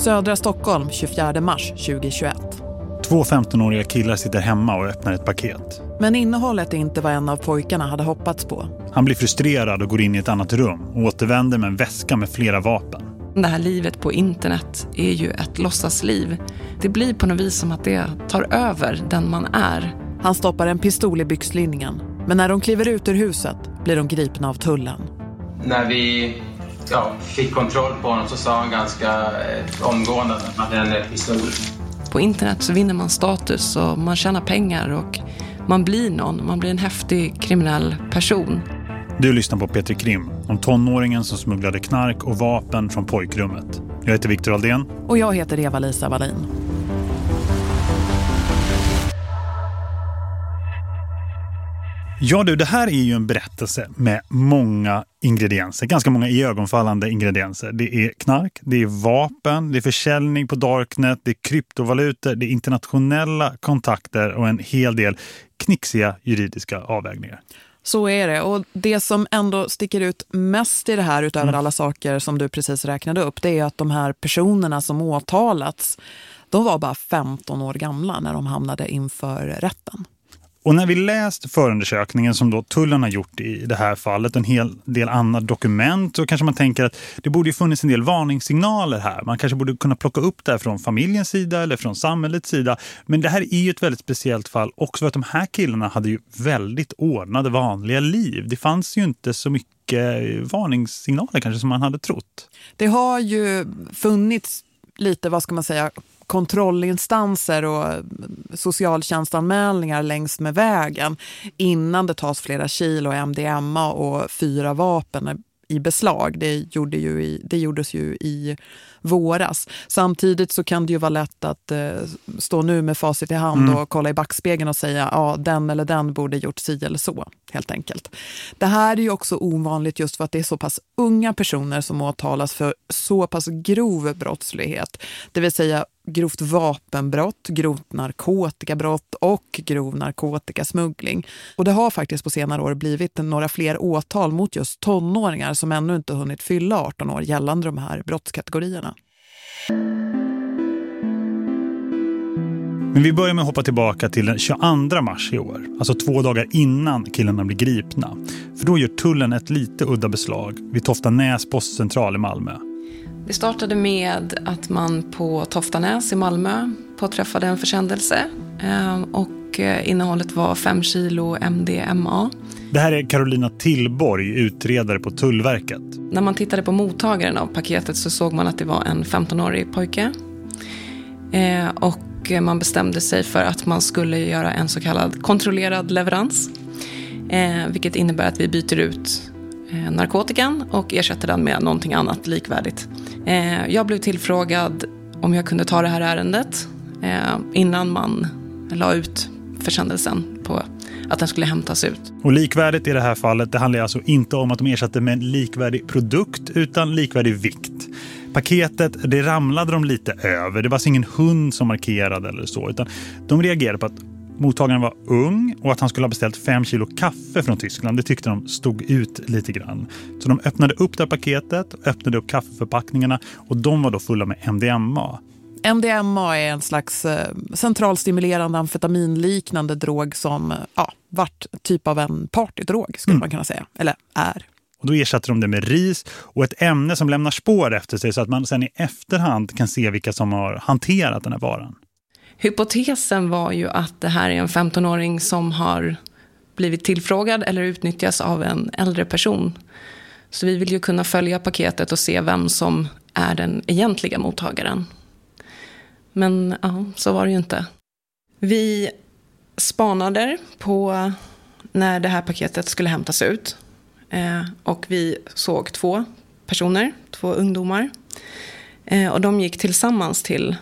Södra Stockholm 24 mars 2021. Två 15-åriga killar sitter hemma och öppnar ett paket. Men innehållet är inte vad en av pojkarna hade hoppats på. Han blir frustrerad och går in i ett annat rum och återvänder med en väska med flera vapen. Det här livet på internet är ju ett låtsasliv. Det blir på något vis som att det tar över den man är. Han stoppar en pistol i byxlinningen. Men när de kliver ut ur huset blir de gripna av tullen. När vi ja, fick kontroll på honom så sa han ganska eh, omgående att han hade en pistol. På internet så vinner man status och man tjänar pengar och man blir någon. Man blir en häftig kriminell person. Du lyssnar på Petri Krim om tonåringen som smugglade knark och vapen från pojkrummet. Jag heter Viktor Aldén. Och jag heter Eva-Lisa Wallin. Ja du, det här är ju en berättelse med många ingredienser. Ganska många ögonfallande ingredienser. Det är knark, det är vapen, det är försäljning på darknet, det är kryptovalutor, det är internationella kontakter och en hel del knixiga juridiska avvägningar. Så är det. Och det som ändå sticker ut mest i det här utöver mm. alla saker som du precis räknade upp det är att de här personerna som åtalats de var bara 15 år gamla när de hamnade inför rätten. Och när vi läst förundersökningen som då tullen har gjort i det här fallet, en hel del andra dokument, så kanske man tänker att det borde ju funnits en del varningssignaler här. Man kanske borde kunna plocka upp det här från familjens sida eller från samhällets sida. Men det här är ju ett väldigt speciellt fall också för att de här killarna hade ju väldigt ordnade vanliga liv. Det fanns ju inte så mycket varningssignaler kanske som man hade trott. Det har ju funnits lite, vad ska man säga, kontrollinstanser och socialtjänstanmälningar längs med vägen innan det tas flera kilo MDMA och fyra vapen i beslag. Det, gjorde ju i, det gjordes ju i våras. Samtidigt så kan det ju vara lätt att eh, stå nu med facit i hand mm. och kolla i backspegeln och säga ja den eller den borde gjort si eller så helt enkelt. Det här är ju också ovanligt just för att det är så pass unga personer som åtalas för så pass grov brottslighet. Det vill säga grovt vapenbrott, grovt narkotikabrott och grov narkotikasmuggling. Och det har faktiskt på senare år blivit några fler åtal mot just tonåringar som ännu inte hunnit fylla 18 år gällande de här brottskategorierna. Men vi börjar med att hoppa tillbaka till den 22 mars i år. Alltså två dagar innan killarna blir gripna. För då gör tullen ett lite udda beslag vid Toftanäs postcentral i Malmö. Det startade med att man på Toftanäs i Malmö påträffade en försändelse. Eh, och eh, innehållet var 5 kilo MDMA. Det här är Carolina Tillborg, utredare på Tullverket. När man tittade på mottagaren av paketet så såg man att det var en 15-årig pojke. Eh, och man bestämde sig för att man skulle göra en så kallad kontrollerad leverans. vilket innebär att vi byter ut Eh, narkotikan och ersätter den med någonting annat likvärdigt. Eh, jag blev tillfrågad om jag kunde ta det här ärendet eh, innan man la ut försändelsen på att den skulle hämtas ut. Och likvärdigt i det här fallet, det handlar alltså inte om att de ersatte med en likvärdig produkt utan likvärdig vikt. Paketet, det ramlade de lite över. Det var alltså ingen hund som markerade eller så, utan de reagerade på att mottagaren var ung och att han skulle ha beställt fem kilo kaffe från Tyskland. Det tyckte de stod ut lite grann. Så de öppnade upp det här paketet, öppnade upp kaffeförpackningarna och de var då fulla med MDMA. MDMA är en slags eh, centralstimulerande amfetaminliknande drog som ja, vart typ av en partydrog skulle mm. man kunna säga, eller är. Och då ersatte de det med ris och ett ämne som lämnar spår efter sig så att man sen i efterhand kan se vilka som har hanterat den här varan. Hypotesen var ju att det här är en 15-åring som har blivit tillfrågad eller utnyttjas av en äldre person. Så vi vill ju kunna följa paketet och se vem som är den egentliga mottagaren. Men ja, så var det ju inte. Vi spanade på när det här paketet skulle hämtas ut. Eh, och vi såg två personer, två ungdomar. Eh, och de gick tillsammans till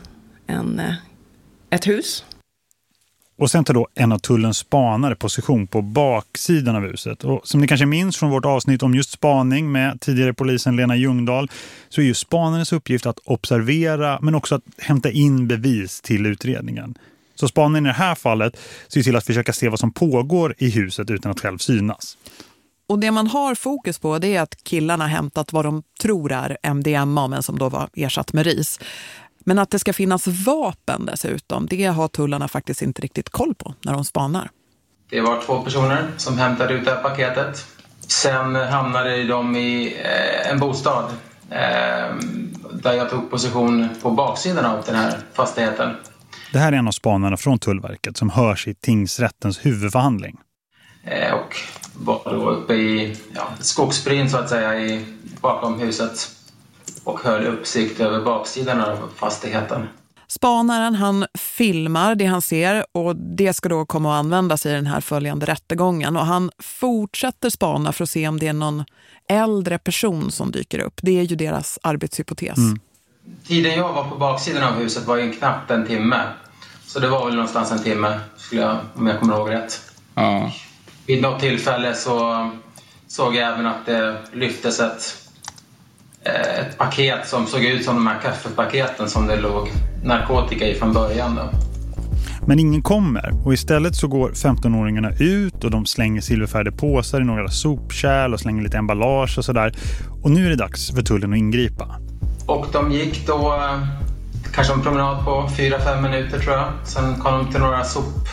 en, eh, ett hus och sen tar då en av tullens spanare position på baksidan av huset. Och som ni kanske minns från vårt avsnitt om just spaning med tidigare polisen Lena Ljungdahl så är ju spanarens uppgift att observera men också att hämta in bevis till utredningen. Så spaningen i det här fallet ser till att försöka se vad som pågår i huset utan att själv synas. Och det man har fokus på det är att killarna hämtat vad de tror är MDMA men som då var ersatt med ris. Men att det ska finnas vapen dessutom, det har tullarna faktiskt inte riktigt koll på när de spanar. Det var två personer som hämtade ut det här paketet. Sen hamnade de i eh, en bostad eh, där jag tog position på baksidan av den här fastigheten. Det här är en av spanarna från Tullverket som hörs i tingsrättens huvudförhandling. Eh, och var då uppe i ja, skogsbryn så att säga i, bakom huset och höll uppsikt över baksidan av fastigheten. Spanaren han filmar det han ser och det ska då komma att användas i den här följande rättegången. Och han fortsätter spana för att se om det är någon äldre person som dyker upp. Det är ju deras arbetshypotes. Mm. Tiden jag var på baksidan av huset var ju knappt en timme. Så det var väl någonstans en timme, skulle jag, om jag kommer ihåg rätt. Ja. Vid något tillfälle så såg jag även att det lyftes ett, ett paket som såg ut som de här kaffepaketen som det låg narkotika i från början. Då. Men ingen kommer och istället så går 15-åringarna ut och de slänger silverfärgade påsar i några sopkärl och slänger lite emballage och sådär. Och nu är det dags för tullen att ingripa. Och de gick då eh, kanske en promenad på 4-5 minuter tror jag. Sen kom de till några sop,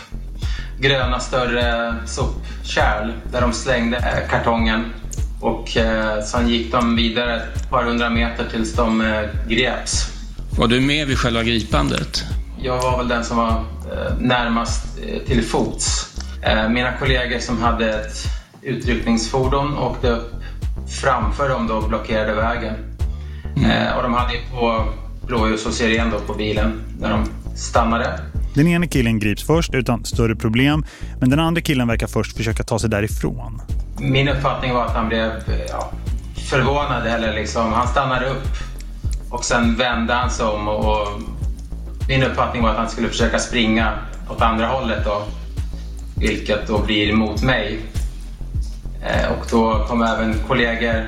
gröna större sopkärl där de slängde eh, kartongen. Och eh, sen gick de vidare ett par hundra meter tills de eh, greps. Var du med vid själva gripandet? Jag var väl den som var eh, närmast eh, till fots. Eh, mina kollegor som hade ett utryckningsfordon åkte upp framför dem då och blockerade vägen. Mm. Och de hade ju på blåljus och siren då på bilen när de stannade. Den ena killen grips först utan större problem, men den andra killen verkar först försöka ta sig därifrån. Min uppfattning var att han blev eh, ja, förvånad, eller liksom, han stannade upp och sen vände han sig om och, och min uppfattning var att han skulle försöka springa åt andra hållet då, vilket då blir mot mig. Eh, och då kom även kollegor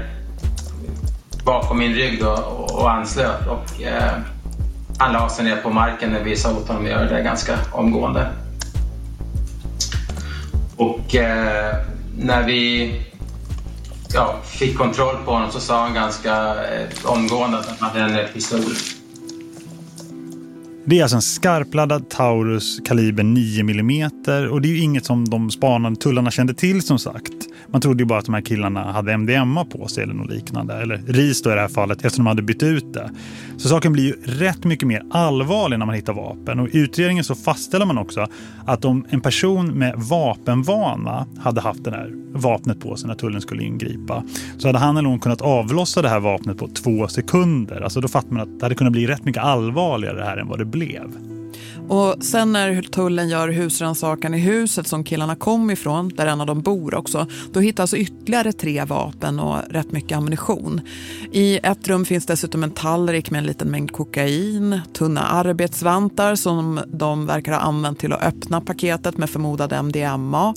bakom min rygg då och anslöt och eh, han la sig ner på marken när vi sa åt honom att göra det ganska omgående. Och eh, när vi ja, fick kontroll på honom så sa han ganska eh, omgående att han hade en pistol. Det är alltså en skarpladdad Taurus kaliber 9 mm och det är ju inget som de spanande tullarna kände till som sagt. Man trodde ju bara att de här killarna hade MDMA på sig eller något liknande. Eller RIS då i det här fallet eftersom de hade bytt ut det. Så saken blir ju rätt mycket mer allvarlig när man hittar vapen. Och i utredningen så fastställer man också att om en person med vapenvana hade haft det här vapnet på sig när tullen skulle ingripa så hade han eller hon kunnat avlossa det här vapnet på två sekunder. Alltså då fattar man att det hade kunnat bli rätt mycket allvarligare här än vad det blev. Och sen när tullen gör husransakan i huset som killarna kom ifrån, där en av dem bor också, då hittas ytterligare tre vapen och rätt mycket ammunition. I ett rum finns dessutom en tallrik med en liten mängd kokain, tunna arbetsvantar som de verkar ha använt till att öppna paketet med förmodad MDMA,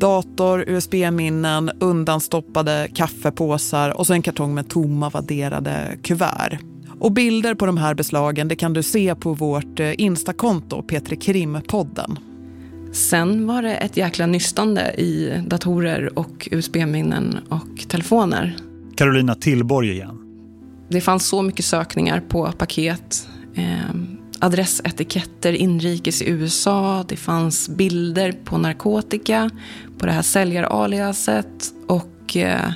dator, USB-minnen, undanstoppade kaffepåsar och så en kartong med tomma vadderade kuvert. Och bilder på de här beslagen det kan du se på vårt eh, Instakonto, Petri Krim-podden. Sen var det ett jäkla nystande i datorer och USB-minnen och telefoner. Carolina Tillborg igen. Det fanns så mycket sökningar på paket, eh, adressetiketter inrikes i USA. Det fanns bilder på narkotika, på det här säljaraliaset och eh,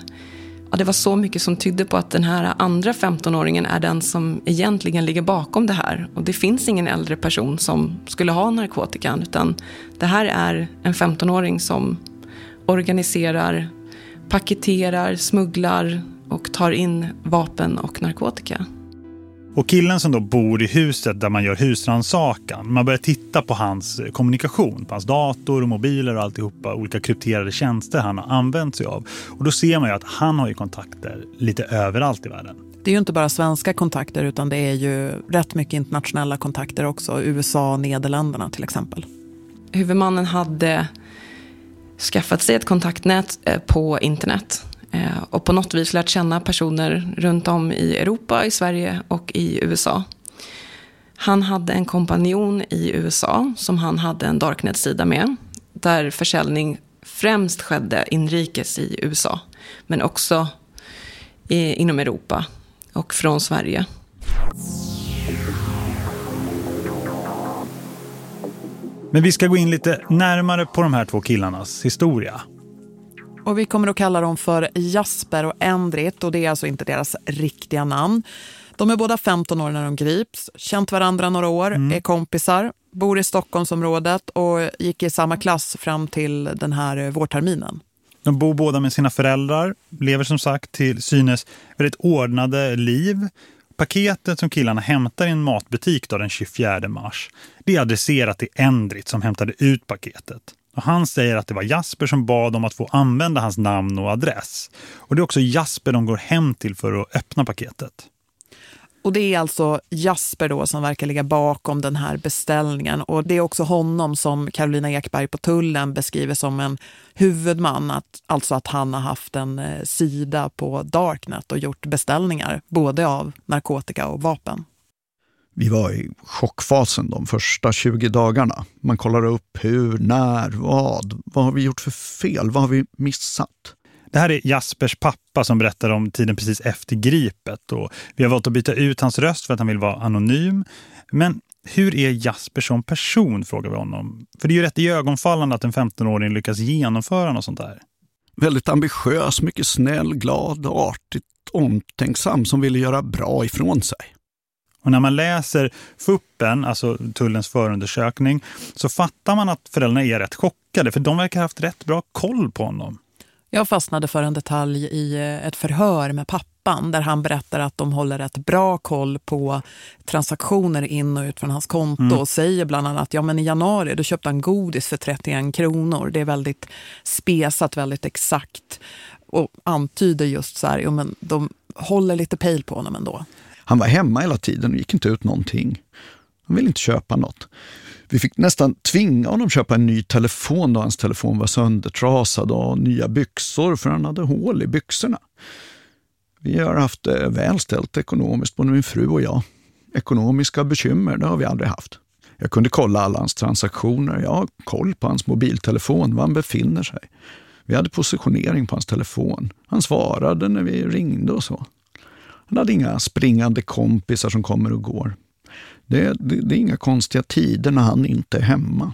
Ja, det var så mycket som tydde på att den här andra 15-åringen är den som egentligen ligger bakom det här. Och det finns ingen äldre person som skulle ha narkotikan, utan det här är en 15-åring som organiserar, paketerar, smugglar och tar in vapen och narkotika. Och killen som då bor i huset där man gör husransakan, man börjar titta på hans kommunikation, på hans dator och mobiler och alltihopa, olika krypterade tjänster han har använt sig av. Och då ser man ju att han har ju kontakter lite överallt i världen. Det är ju inte bara svenska kontakter utan det är ju rätt mycket internationella kontakter också. USA och Nederländerna till exempel. Huvudmannen hade skaffat sig ett kontaktnät eh, på internet Eh, Eh, och på något vis lärt känna personer runt om i Europa, i Sverige och i USA. Han hade en kompanjon i USA som han hade en Darknet-sida med. Där försäljning främst skedde inrikes i USA. Men också i, inom Europa och från Sverige. Men vi ska gå in lite närmare på de här två killarnas historia. Och vi kommer att kalla dem för Jasper och Endrit och det är alltså inte deras riktiga namn. De är båda 15 år när de grips, känt varandra några år, mm. är kompisar, bor i Stockholmsområdet och gick i samma klass fram till den här vårterminen. De bor båda med sina föräldrar, lever som sagt till synes väldigt ordnade liv. Paketet som killarna hämtar i en matbutik då den 24 mars, det är adresserat till Endrit som hämtade ut paketet. Och han säger att det var Jasper som bad om att få använda hans namn och adress. Och det är också Jasper de går hem till för att öppna paketet. Och det är alltså Jasper då som verkar ligga bakom den här beställningen. Och det är också honom som Carolina Ekberg på tullen beskriver som en huvudman. Att, alltså att han har haft en eh, sida på Darknet och gjort beställningar både av narkotika och vapen. Vi var i chockfasen de första 20 dagarna. Man kollar upp hur, när, vad. Vad har vi gjort för fel? Vad har vi missat? Det här är Jaspers pappa som berättar om tiden precis efter gripet. Och vi har valt att byta ut hans röst för att han vill vara anonym. Men hur är Jasper som person, frågar vi honom. För det är ju rätt i ögonfallande att en 15-åring lyckas genomföra något sånt där. Väldigt ambitiös, mycket snäll, glad, artigt, omtänksam som ville göra bra ifrån sig. Och när man läser FUPen, alltså tullens förundersökning, så fattar man att föräldrarna är rätt chockade för de verkar ha haft rätt bra koll på honom. Jag fastnade för en detalj i eh, ett förhör med pappan där han berättar att de håller ett bra koll på transaktioner in och ut från hans konto mm. och säger bland annat att ja, men i januari då köpte han godis för 31 kronor. Det är väldigt spesat, väldigt exakt och antyder just så här, jo, men de håller lite pejl på honom ändå. Han var hemma hela tiden och gick inte ut någonting. Han ville inte köpa något. Vi fick nästan tvinga honom köpa en ny telefon då hans telefon var söndertrasad och nya byxor för han hade hål i byxorna. Vi har haft eh, det väl ställt ekonomiskt, både min fru och jag. Ekonomiska bekymmer, det har vi aldrig haft. Jag kunde kolla alla hans transaktioner. Jag har koll på hans mobiltelefon, var han befinner sig. Vi hade positionering på hans telefon. Han svarade när vi ringde och så. Han hade inga springande kompisar som kommer och går. Det, det, det är inga konstiga tider när han inte är hemma.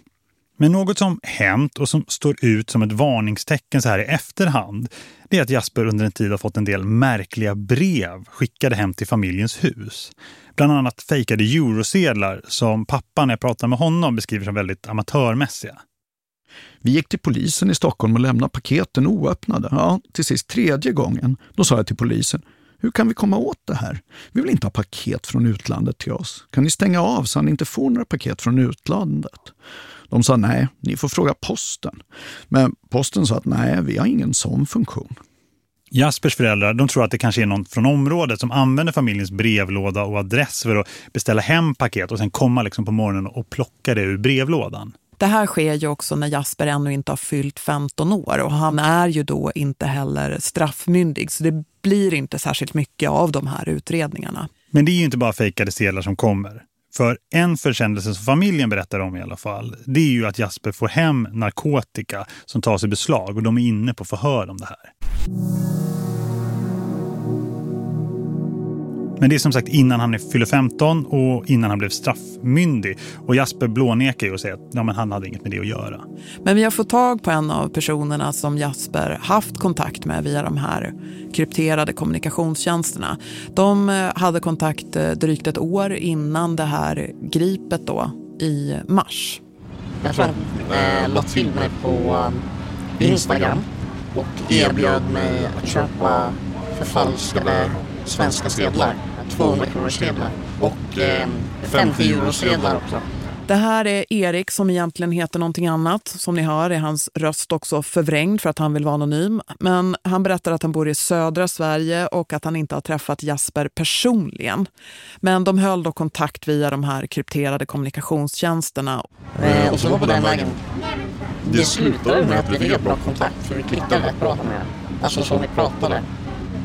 Men något som hänt och som står ut som ett varningstecken så här i efterhand det är att Jasper under en tid har fått en del märkliga brev skickade hem till familjens hus. Bland annat fejkade eurosedlar som pappan när jag pratar med honom beskriver som väldigt amatörmässiga. Vi gick till polisen i Stockholm och lämnade paketen oöppnade. Ja, till sist tredje gången. Då sa jag till polisen, hur kan vi komma åt det här? Vi vill inte ha paket från utlandet till oss. Kan ni stänga av så att ni inte får några paket från utlandet? De sa nej, ni får fråga posten. Men posten sa att nej, vi har ingen sån funktion. Jaspers föräldrar de tror att det kanske är någon från området som använder familjens brevlåda och adress för att beställa hem paket och sen komma liksom på morgonen och plocka det ur brevlådan. Det här sker ju också när Jasper ännu inte har fyllt 15 år och han är ju då inte heller straffmyndig så det blir inte särskilt mycket av de här utredningarna. Men det är ju inte bara fejkade sedlar som kommer. För en försändelse som familjen berättar om i alla fall, det är ju att Jasper får hem narkotika som tas i beslag och de är inne på förhör om det här. Men det är som sagt innan han fyller 15 och innan han blev straffmyndig. Och Jasper blånekar ju och säger att ja, men han hade inget med det att göra. Men vi har fått tag på en av personerna som Jasper haft kontakt med via de här krypterade kommunikationstjänsterna. De eh, hade kontakt eh, drygt ett år innan det här gripet då i mars. Jag tror han eh, la till mig på Instagram och erbjöd mig att köpa förfalskade svenska sedlar. 200 kronor sedlar och eh, 50 euro sedlar också. Det här är Erik som egentligen heter någonting annat. Som ni hör är hans röst också förvrängd för att han vill vara anonym. Men han berättar att han bor i södra Sverige och att han inte har träffat Jasper personligen. Men de höll då kontakt via de här krypterade kommunikationstjänsterna. Eh, och så var på den vägen. Det slutade med att vi fick bra kontakt för vi klickade rätt bra med Alltså som vi pratade.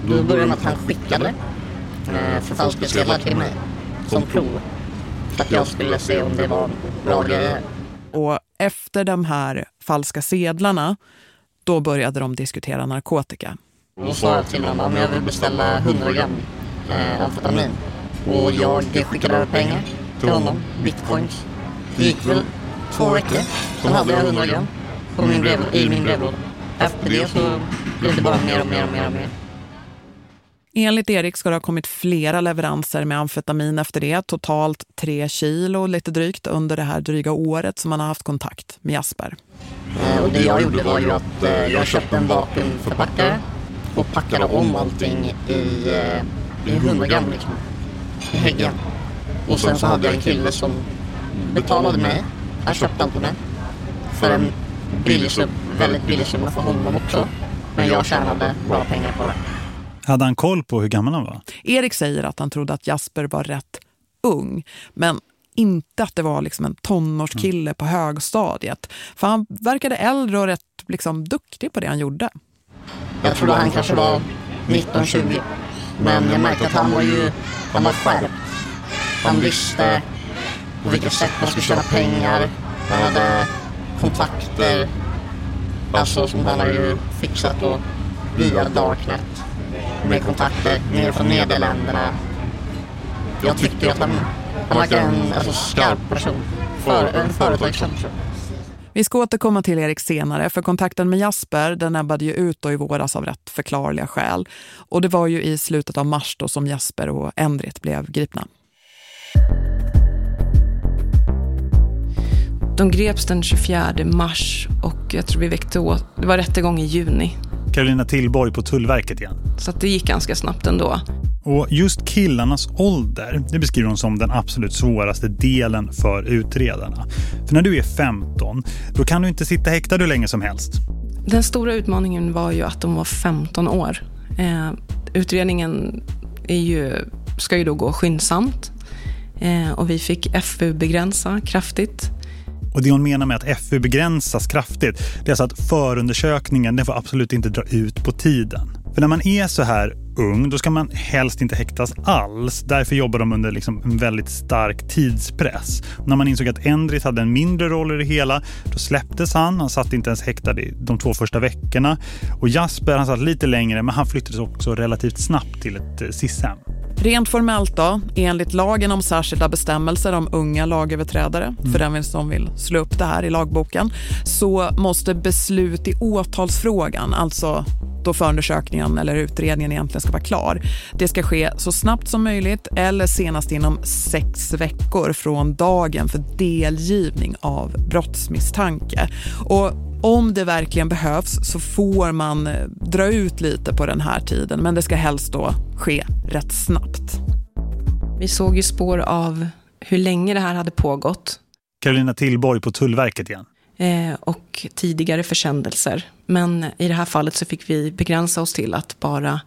Då började med att han skickade eh, förfalskade sedlar till mig som prov. För att jag skulle se om det var bra grejer. Och efter de här falska sedlarna, då började de diskutera narkotika. Då sa jag till honom om jag vill beställa 100 gram eh, amfetamin. Och jag skickade över pengar till honom, bitcoins. Det gick väl två veckor. Sen hade jag 100 gram på min brev, i min brevlåda. Efter det så blev det bara mer och mer och mer och mer. Enligt Erik ska det ha kommit flera leveranser med amfetamin efter det. Totalt tre kilo lite drygt under det här dryga året som man har haft kontakt med Jasper. Eh, och det jag gjorde var ju att eh, jag köpte en vakuumförpackare och packade om allting i, eh, i 100 gram liksom. I häggen. Och sen så hade jag en kille som betalade mig. Han köpte till mig. För en billig väldigt billig summa för honom också. Men jag tjänade bra pengar på det. Hade han koll på hur gammal han var? Erik säger att han trodde att Jasper var rätt ung. Men inte att det var liksom en tonårskille på högstadiet. För han verkade äldre och rätt liksom, duktig på det han gjorde. Jag trodde han kanske var 19-20. Men jag märkte att han var ju, han var skärpt. Han visste på vilket sätt man skulle tjäna pengar. Han hade kontakter. Alltså som han har ju fixat då via Darknet. Med kontakter ner från Nederländerna. Jag tyckte att han, han verkar en alltså, skarp person. För, en företagsam person. Vi ska återkomma till Erik senare för kontakten med Jasper den ebbade ju ut i våras av rätt förklarliga skäl. Och det var ju i slutet av mars då som Jasper och Endrit blev gripna. De greps den 24 mars och jag tror vi väckte åt, det var rättegång i juni. Carolina Tillborg på Tullverket igen. Så att det gick ganska snabbt ändå. Och just killarnas ålder, det beskriver hon som den absolut svåraste delen för utredarna. För när du är 15, då kan du inte sitta häktad hur länge som helst. Den stora utmaningen var ju att de var 15 år. Eh, utredningen ju, ska ju då gå skyndsamt. Eh, och vi fick FU begränsa kraftigt. Och det hon menar med att FU begränsas kraftigt, det är alltså att förundersökningen den får absolut inte dra ut på tiden. För när man är så här ung, då ska man helst inte häktas alls. Därför jobbar de under liksom en väldigt stark tidspress. Och när man insåg att Endrit hade en mindre roll i det hela, då släpptes han. Han satt inte ens häktad de två första veckorna. Och Jasper, han satt lite längre, men han flyttades också relativt snabbt till ett eh, SIS-hem. Rent formellt då, enligt lagen om särskilda bestämmelser om unga lagöverträdare, mm. för den som vill slå upp det här i lagboken, så måste beslut i åtalsfrågan, alltså då förundersökningen eller utredningen egentligen ska vara klar. Det ska ske så snabbt som möjligt eller senast inom sex veckor från dagen för delgivning av brottsmisstanke. Och om det verkligen behövs så får man eh, dra ut lite på den här tiden men det ska helst då ske rätt snabbt. Vi såg ju spår av hur länge det här hade pågått. Carolina Tillborg på Tullverket igen. Eh, och tidigare försändelser. Men i det här fallet så fick vi begränsa oss till att bara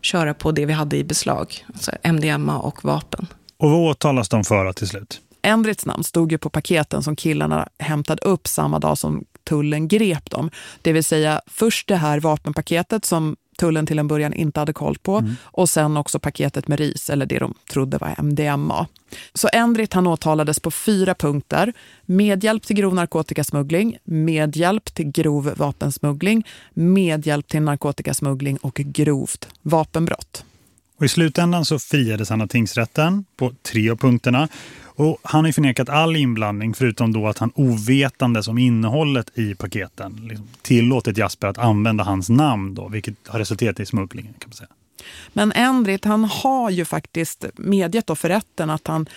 köra på det vi hade i beslag. Alltså MDMA och vapen. Och vad åtalas de för till slut? Endrits namn stod ju på paketen som killarna hämtade upp samma dag som tullen grep dem. Det vill säga först det här vapenpaketet som tullen till en början inte hade koll på. Mm. Och sen också paketet med ris, eller det de trodde var MDMA. Så Endrit han åtalades på fyra punkter. Medhjälp till grov narkotikasmuggling, medhjälp till grov vapensmuggling, medhjälp till narkotikasmuggling och grovt vapenbrott. Och I slutändan så friades han av tingsrätten på tre av punkterna. Och han har ju förnekat all inblandning förutom då att han ovetande som innehållet i paketen liksom, tillåtit Jasper att använda hans namn då, vilket har resulterat i smugglingen kan man säga. Men Endrit han har ju faktiskt medgett då för rätten att han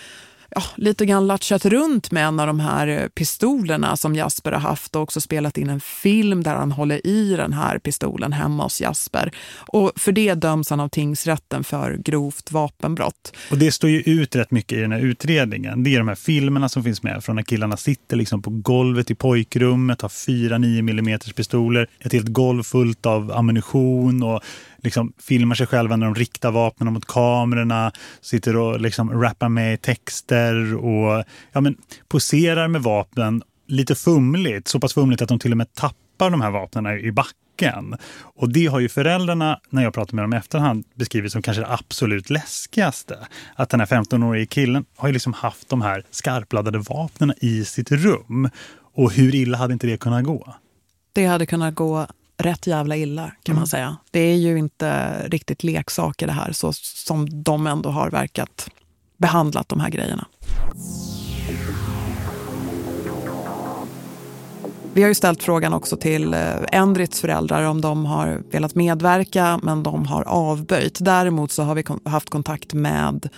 ja, lite grann latchat runt med en av de här eh, pistolerna som Jasper har haft och också spelat in en film där han håller i den här pistolen hemma hos Jasper. Och för det döms han av tingsrätten för grovt vapenbrott. Och det står ju ut rätt mycket i den här utredningen. Det är de här filmerna som finns med från när killarna sitter liksom på golvet i pojkrummet, har fyra 9 mm pistoler, ett helt golv fullt av ammunition och liksom filmar sig själva när de riktar vapnen mot kamerorna, sitter och liksom rappar med texter och ja, men, poserar med vapen lite fumligt, så pass fumligt att de till och med tappar de här vapnen i backen. Och det har ju föräldrarna, när jag pratar med dem i efterhand, beskrivit som kanske det absolut läskigaste. Att den här 15-årige killen har ju liksom haft de här skarpladdade vapnen i sitt rum. Och hur illa hade inte det kunnat gå? Det hade kunnat gå rätt jävla illa kan mm. man säga. Det är ju inte riktigt leksaker det här så som de ändå har verkat behandlat de här grejerna. Vi har ju ställt frågan också till Endrits föräldrar om de har velat medverka men de har avböjt. Däremot så har vi haft kontakt med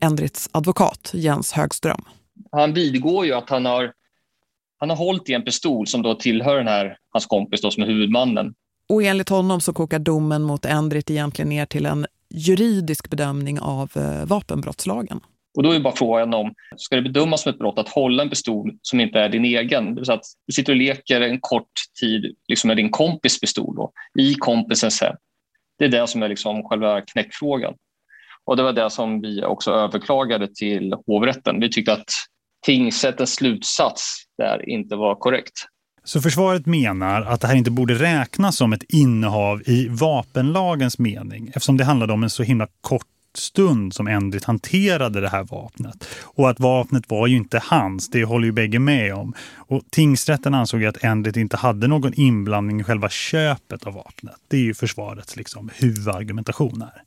Endrits advokat Jens Högström. Han vidgår ju att han har, han har hållit i en pistol som då tillhör den här, hans kompis då, som är huvudmannen. Och enligt honom så kokar domen mot Endrit egentligen ner till en juridisk bedömning av eh, vapenbrottslagen. Och då är bara frågan om, ska det bedömas som ett brott att hålla en pistol som inte är din egen? Det vill att du sitter och leker en kort tid liksom med din kompis pistol då, i kompisens hem. Det är det som är liksom själva knäckfrågan. Och det var det som vi också överklagade till hovrätten. Vi tyckte att tingsrättens slutsats där inte var korrekt. Så försvaret menar att det här inte borde räknas som ett innehav i vapenlagens mening eftersom det handlade om en så himla kort stund som Endrit hanterade det här vapnet. Och att vapnet var ju inte hans, det håller ju bägge med om. Och tingsrätten ansåg att Endrit inte hade någon inblandning i själva köpet av vapnet. Det är ju försvarets liksom, huvudargumentation här.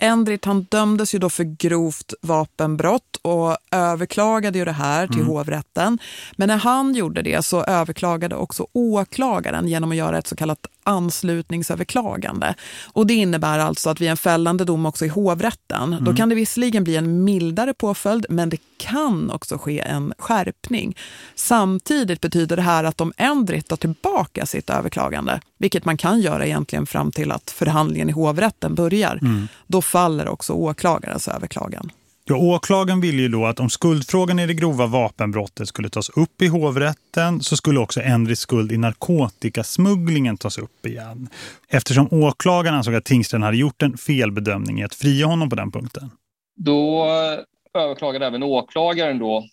Endrit han dömdes ju då för grovt vapenbrott och överklagade ju det här till mm. hovrätten. Men när han gjorde det så överklagade också åklagaren genom att göra ett så kallat anslutningsöverklagande. Och det innebär alltså att vid en fällande dom också i hovrätten, mm. då kan det visserligen bli en mildare påföljd men det kan också ske en skärpning. Samtidigt betyder det här att om Endrit tar tillbaka sitt överklagande, vilket man kan göra egentligen fram till att förhandlingen i hovrätten börjar, mm. då faller också åklagarens överklagan. Ja, åklagaren ville ju då att om skuldfrågan i det grova vapenbrottet skulle tas upp i hovrätten så skulle också Endris skuld i narkotikasmugglingen tas upp igen. Eftersom åklagaren ansåg att tingsrätten hade gjort en felbedömning i att fria honom på den punkten. Då överklagade även åklagaren då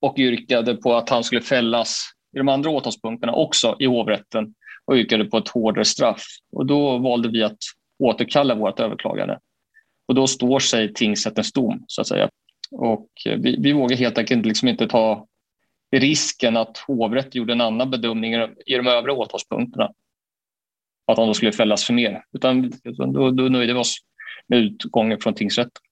och yrkade på att han skulle fällas i de andra åtalspunkterna också i hovrätten och yrkade på ett hårdare straff. Och då valde vi att återkalla vårt överklagande. Och då står sig tingsrättens dom, så att säga. Och vi, vi vågar helt enkelt liksom inte ta risken att hovrätt gjorde en annan bedömning i de övriga åtalspunkterna. Att han då skulle fällas för mer. Utan då, då nöjde vi oss med utgången från tingsrätten.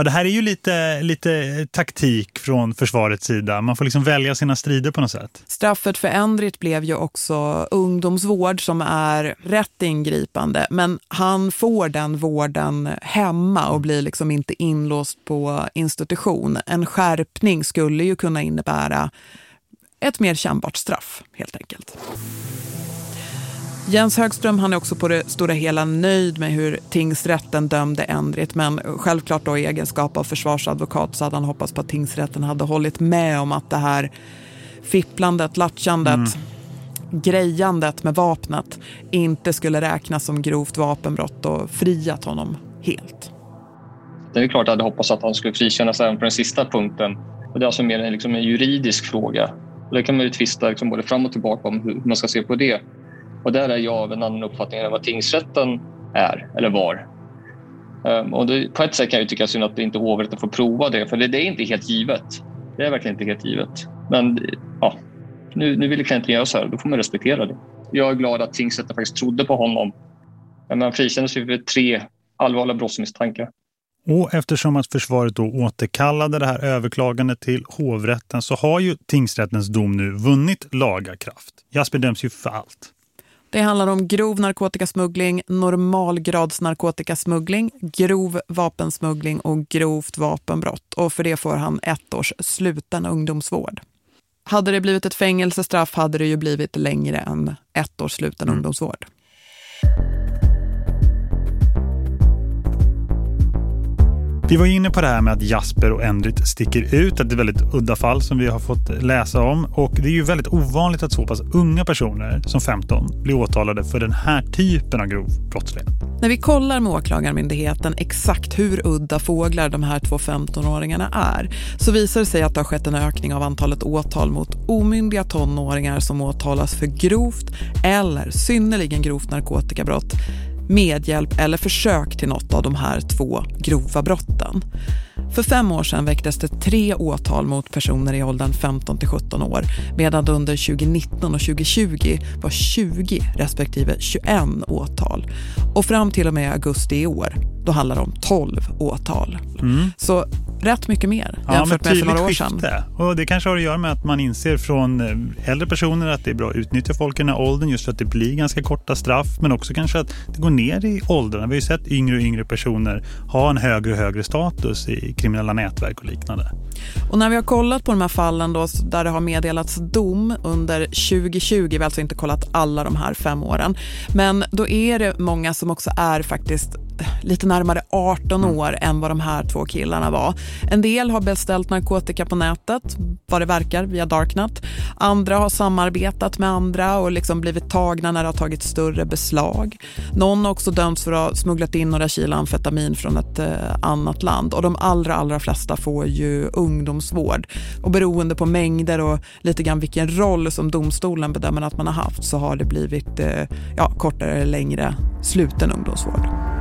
Ja, det här är ju lite, lite taktik från försvarets sida. Man får liksom välja sina strider på något sätt. Straffet för Endrit blev ju också ungdomsvård som är rätt ingripande. Men han får den vården hemma och blir liksom inte inlåst på institution. En skärpning skulle ju kunna innebära ett mer kännbart straff helt enkelt. Jens Högström han är också på det stora hela nöjd med hur tingsrätten dömde Endrit men självklart då i egenskap av försvarsadvokat så hade han hoppats på att tingsrätten hade hållit med om att det här fipplandet, latchandet, mm. grejandet med vapnet inte skulle räknas som grovt vapenbrott och friat honom helt. Det är klart att jag hade hoppats att han skulle frikännas även på den sista punkten. Och det är alltså mer en, liksom en juridisk fråga. Och det kan man ju tvista liksom både fram och tillbaka om hur man ska se på det. Och där är jag av en annan uppfattning än vad tingsrätten är eller var. Ehm, och det, på ett sätt kan jag tycka synd att inte hovrätten får prova det, för det, det, är inte helt givet. Det är verkligen inte helt givet. Men ja, nu, nu vill klienten göra så här, då får man respektera det. Jag är glad att tingsrätten faktiskt trodde på honom. Men han frikändes för tre allvarliga brottsmisstankar. Och eftersom att försvaret då återkallade det här överklagandet till hovrätten så har ju tingsrättens dom nu vunnit lagarkraft. Jasper döms ju för allt. Det handlar om grov narkotikasmuggling, normalgradsnarkotikasmuggling, grov vapensmuggling och grovt vapenbrott. Och för det får han ett års sluten ungdomsvård. Hade det blivit ett fängelsestraff hade det ju blivit längre än ett års sluten mm. ungdomsvård. Vi var inne på det här med att Jasper och Endrit sticker ut. Att det är väldigt udda fall som vi har fått läsa om. Och det är ju väldigt ovanligt att så pass unga personer som 15 blir åtalade för den här typen av grov brottslighet. När vi kollar med åklagarmyndigheten exakt hur udda fåglar de här två 15-åringarna är så visar det sig att det har skett en ökning av antalet åtal mot omyndiga tonåringar som åtalas för grovt eller synnerligen grovt narkotikabrott medhjälp eller försök till något av de här två grova brotten. För fem år sedan väcktes det tre åtal mot personer i åldern 15 till 17 år medan det under 2019 och 2020 var 20 respektive 21 åtal. Och fram till och med augusti i år, då handlar det om 12 åtal. Mm. Så rätt mycket mer ja, jämfört med för några år sedan. Skifte. Och det kanske har att göra med att man inser från eh, äldre personer att det är bra att utnyttja folk i den här åldern just för att det blir ganska korta straff men också kanske att det går ner i åldrarna. Vi har ju sett yngre och yngre personer ha en högre och högre status i kriminella nätverk och liknande. Och när vi har kollat på de här fallen då, där det har meddelats dom under 2020, vi har alltså inte kollat alla de här fem åren, men då är det många som också är faktiskt lite närmare 18 mm. år än vad de här två killarna var. En del har beställt narkotika på nätet, vad det verkar, via Darknet. Andra har samarbetat med andra och liksom blivit tagna när det har tagit större beslag. Någon har också dömts för att ha smugglat in några kilo amfetamin från ett eh, annat land. Och de allra, allra flesta får ju ungdomsvård. Och beroende på mängder och lite grann vilken roll som domstolen bedömer att man har haft så har det blivit eh, ja, kortare eller längre sluten ungdomsvård.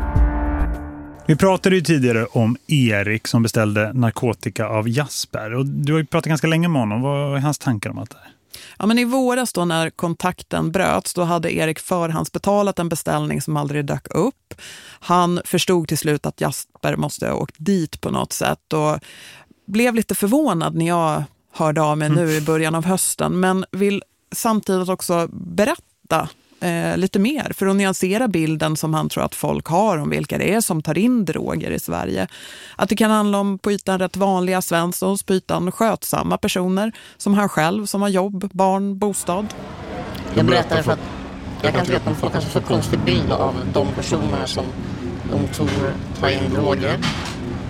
Vi pratade ju tidigare om Erik som beställde narkotika av Jasper. Och du har ju pratat ganska länge med honom. Vad är hans tankar om allt det här? Ja, men I våras då när kontakten bröts då hade Erik förhandsbetalat en beställning som aldrig dök upp. Han förstod till slut att Jasper måste ha åkt dit på något sätt och blev lite förvånad när jag hörde av mig nu i början av hösten men vill samtidigt också berätta eh, lite mer för att nyansera bilden som han tror att folk har om vilka det är som tar in droger i Sverige. Att det kan handla om på ytan rätt vanliga svenssons, på ytan skötsamma personer som han själv som har jobb, barn, bostad. Jag berättar för att jag kan tycka att man får kanske så konstig bild av de personerna som de tror tar in droger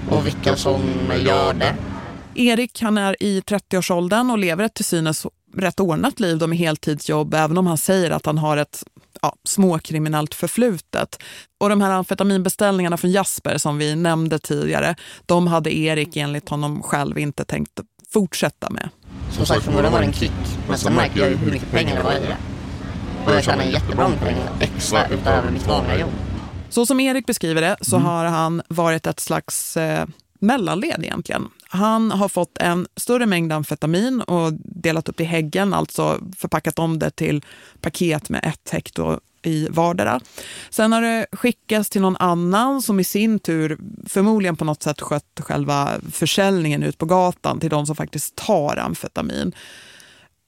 och vilka som gör det. Erik han är i 30-årsåldern och lever ett till synes rätt ordnat liv då med heltidsjobb även om han säger att han har ett ja, småkriminellt förflutet. Och de här amfetaminbeställningarna från Jasper som vi nämnde tidigare, de hade Erik enligt honom själv inte tänkt fortsätta med. Som sagt, från början var det en kick, men sen märkte jag hur mycket pengar det var i det. Och jag tjänade jättebra med pengar extra utöver mitt vanliga jobb. Så som Erik beskriver det så mm. har han varit ett slags eh, mellanled egentligen. Han har fått en större mängd amfetamin och delat upp i häggen, alltså förpackat om det till paket med ett hekto i vardera. Sen har det skickats till någon annan som i sin tur förmodligen på något sätt skött själva försäljningen ut på gatan till de som faktiskt tar amfetamin.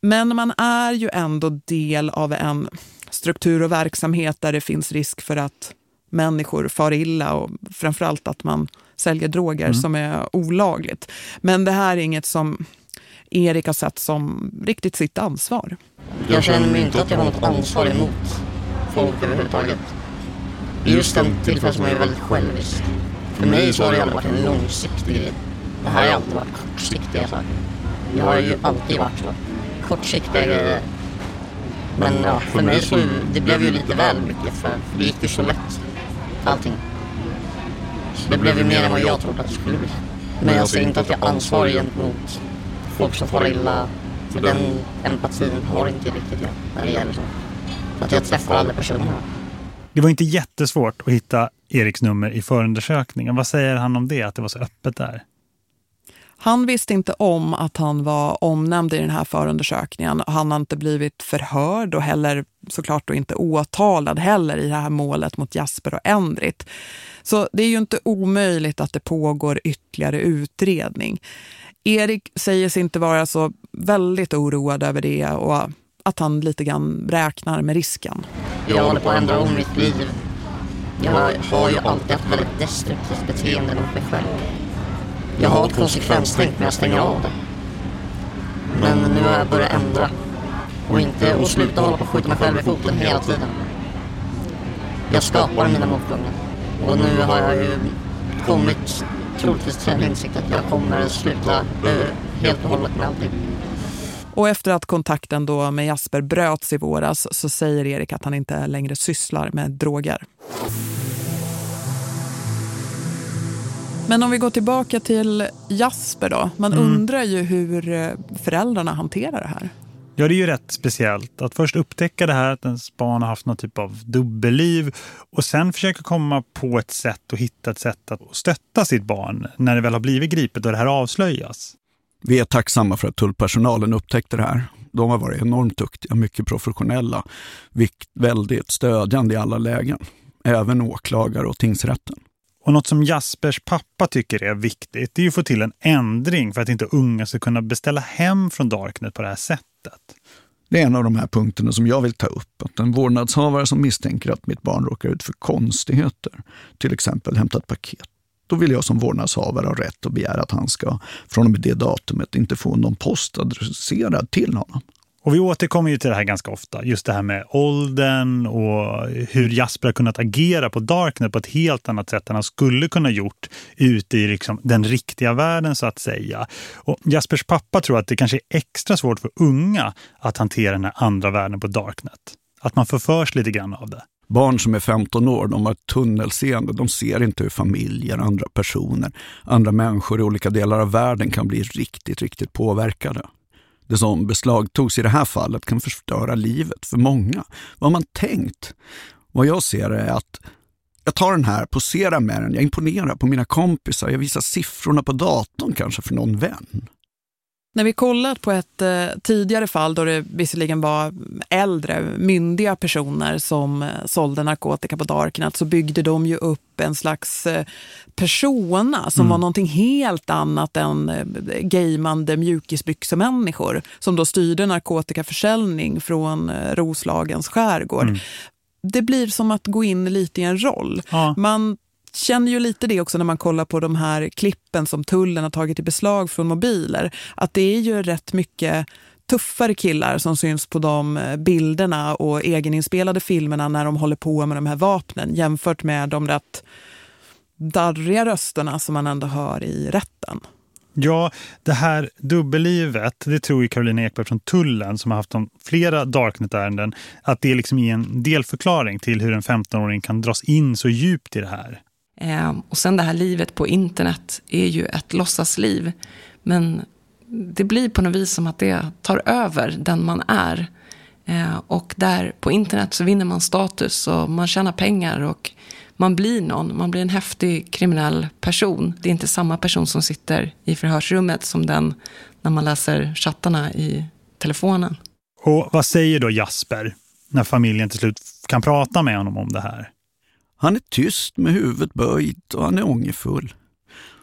Men man är ju ändå del av en struktur och verksamhet där det finns risk för att människor far illa och framförallt att man säljer droger mm. som är olagligt. Men det här är inget som Erik har sett som riktigt sitt ansvar. Jag känner mig inte att jag har något ansvar emot folk överhuvudtaget. Just den tillfället som är väldigt självisk. För mig så har det aldrig varit en långsiktig grej. Det här har alltid varit kortsiktiga saker. Jag har ju alltid varit. Kortsiktiga grejer. Men ja, för mig så det blev ju lite väl mycket för det gick ju så lätt. Allting. Det blev ju mer än vad jag trodde att det skulle bli. Men jag ser inte att jag är ansvarig gentemot folk som far illa. För den empatin har inte riktigt jag när det gäller så. För att jag träffar alla personer. Det var inte jättesvårt att hitta Eriks nummer i förundersökningen. Vad säger han om det, att det var så öppet där? Han visste inte om att han var omnämnd i den här förundersökningen. Han har inte blivit förhörd och heller såklart då inte åtalad heller i det här målet mot Jasper och Endrit. Så det är ju inte omöjligt att det pågår ytterligare utredning. Erik säger sig inte vara så väldigt oroad över det och att han lite grann räknar med risken. Jag håller på att ändra om mitt liv. Jag har ju alltid haft väldigt destruktivt beteende mot mig själv. Jag har ett konsekvenstänk när jag stänger av det. Men nu har jag börjat ändra. Och inte och sluta hålla på och skjuta mig själv i foten hela tiden. Jag skapar mina motgångar. Och nu har jag ju kommit troligtvis till en insikt att jag kommer sluta uh, helt och hållet med allting. Och efter att kontakten då med Jasper bröts i våras så säger Erik att han inte längre sysslar med droger. Men om vi går tillbaka till Jasper då. Man mm. undrar ju hur eh, föräldrarna hanterar det här. Ja, det är ju rätt speciellt att först upptäcka det här att ens barn har haft någon typ av dubbelliv och sen försöka komma på ett sätt och hitta ett sätt att stötta sitt barn när det väl har blivit gripet och det här avslöjas. Vi är tacksamma för att tullpersonalen upptäckte det här. De har varit enormt duktiga, mycket professionella, väldigt stödjande i alla lägen. Även åklagare och tingsrätten. Och något som Jaspers pappa tycker är viktigt det är att få till en ändring för att inte unga ska kunna beställa hem från Darknet på det här sättet. Det är en av de här punkterna som jag vill ta upp. Att en vårdnadshavare som misstänker att mitt barn råkar ut för konstigheter, till exempel hämtat paket, då vill jag som vårdnadshavare ha rätt att begära att han ska från och med det datumet inte få någon post adresserad till honom. Och vi återkommer ju till det här ganska ofta. Just det här med åldern och hur Jasper har kunnat agera på Darknet på ett helt annat sätt än han skulle kunna gjort ute i liksom den riktiga världen så att säga. Och Jaspers pappa tror att det kanske är extra svårt för unga att hantera den här andra världen på Darknet. Att man förförs lite grann av det. Barn som är 15 år, de har tunnelseende. De ser inte hur familjer, andra personer, andra människor i olika delar av världen kan bli riktigt, riktigt påverkade. Det som beslagtogs i det här fallet kan förstöra livet för många. Vad har man tänkt? Vad jag ser är att jag tar den här, poserar med den, jag imponerar på mina kompisar, jag visar siffrorna på datorn kanske för någon vän. När vi kollat på ett eh, tidigare fall då det visserligen var äldre, myndiga personer som eh, sålde narkotika på Darknet så byggde de ju upp en slags eh, persona som mm. var någonting helt annat än eh, gamande mjukisbyxemänniskor som då styrde narkotikaförsäljning från eh, Roslagens skärgård. Mm. Det blir som att gå in lite i en roll. Ja. Man känner ju lite det också när man kollar på de här klippen som tullen har tagit i beslag från mobiler. Att det är ju rätt mycket tuffare killar som syns på de eh, bilderna och egeninspelade filmerna när de håller på med de här vapnen jämfört med de rätt darriga rösterna som man ändå hör i rätten. Ja, det här dubbellivet, det tror ju Karolina Ekberg från Tullen som har haft om flera Darknet-ärenden, att det liksom är en delförklaring till hur en 15-åring kan dras in så djupt i det här. Ehm, och sen det här livet på internet är ju ett låtsasliv. Men det blir på något vis som att det tar över den man är. Ehm, och där på internet så vinner man status och man tjänar pengar och man blir någon. Man blir en häftig kriminell person. Det är inte samma person som sitter i förhörsrummet som den när man läser chattarna i telefonen. Och vad säger då Jasper när familjen till slut kan prata med honom om det här? Han är tyst med huvudet böjt och han är ångerfull.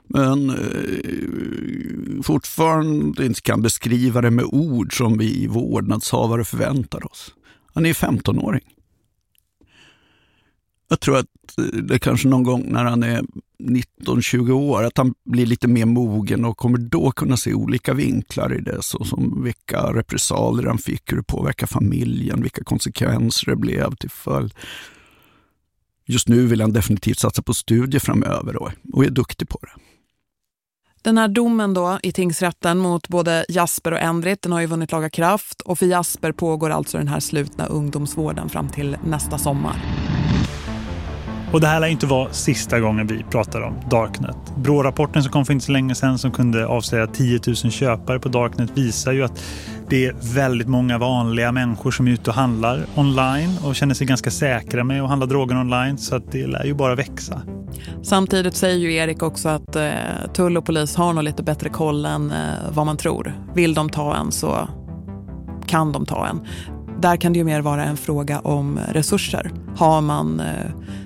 Men eh, fortfarande inte kan beskriva det med ord som vi vårdnadshavare förväntar oss. Han är 15-åring. Jag tror att eh, det kanske någon gång när han är 19-20 år, att han blir lite mer mogen och kommer då kunna se olika vinklar i det, såsom vilka repressalier han fick, hur det påverkar familjen, vilka konsekvenser det blev till följd. Just nu vill han definitivt satsa på studier framöver och är duktig på det. Den här domen då i tingsrätten mot både Jasper och Endrit den har ju vunnit laga kraft och för Jasper pågår alltså den här slutna ungdomsvården fram till nästa sommar. Och det här lär inte vara sista gången vi pratar om Darknet. Brå-rapporten som kom för inte så länge sedan som kunde avslöja 10 000 köpare på Darknet visar ju att det är väldigt många vanliga människor som är ute och handlar online och känner sig ganska säkra med att handla droger online så att det lär ju bara växa. Samtidigt säger ju Erik också att eh, tull och polis har nog lite bättre koll än eh, vad man tror. Vill de ta en så kan de ta en. Där kan det ju mer vara en fråga om resurser. Har man eh,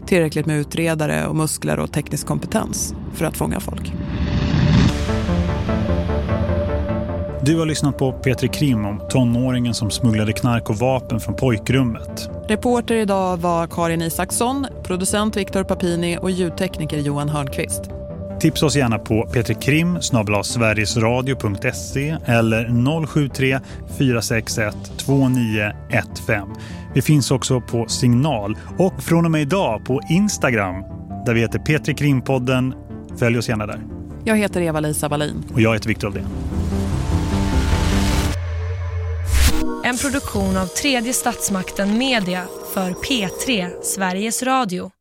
tillräckligt med utredare och muskler och teknisk kompetens för att fånga folk? Du har lyssnat på Petri Krim om tonåringen som smugglade knark och vapen från pojkrummet. Reporter idag var Karin Isaksson, producent Viktor Papini och ljudtekniker Johan Hörnqvist. Tipsa oss gärna på petrikrim sverigesradio.se eller 073 461 2915. Vi finns också på Signal och från och med idag på Instagram där vi heter Petri Krimpodden. Följ oss gärna där. Jag heter Eva-Lisa Wallin. Och jag heter Viktor Aldén. En produktion av tredje statsmakten Media för P3 Sveriges Radio.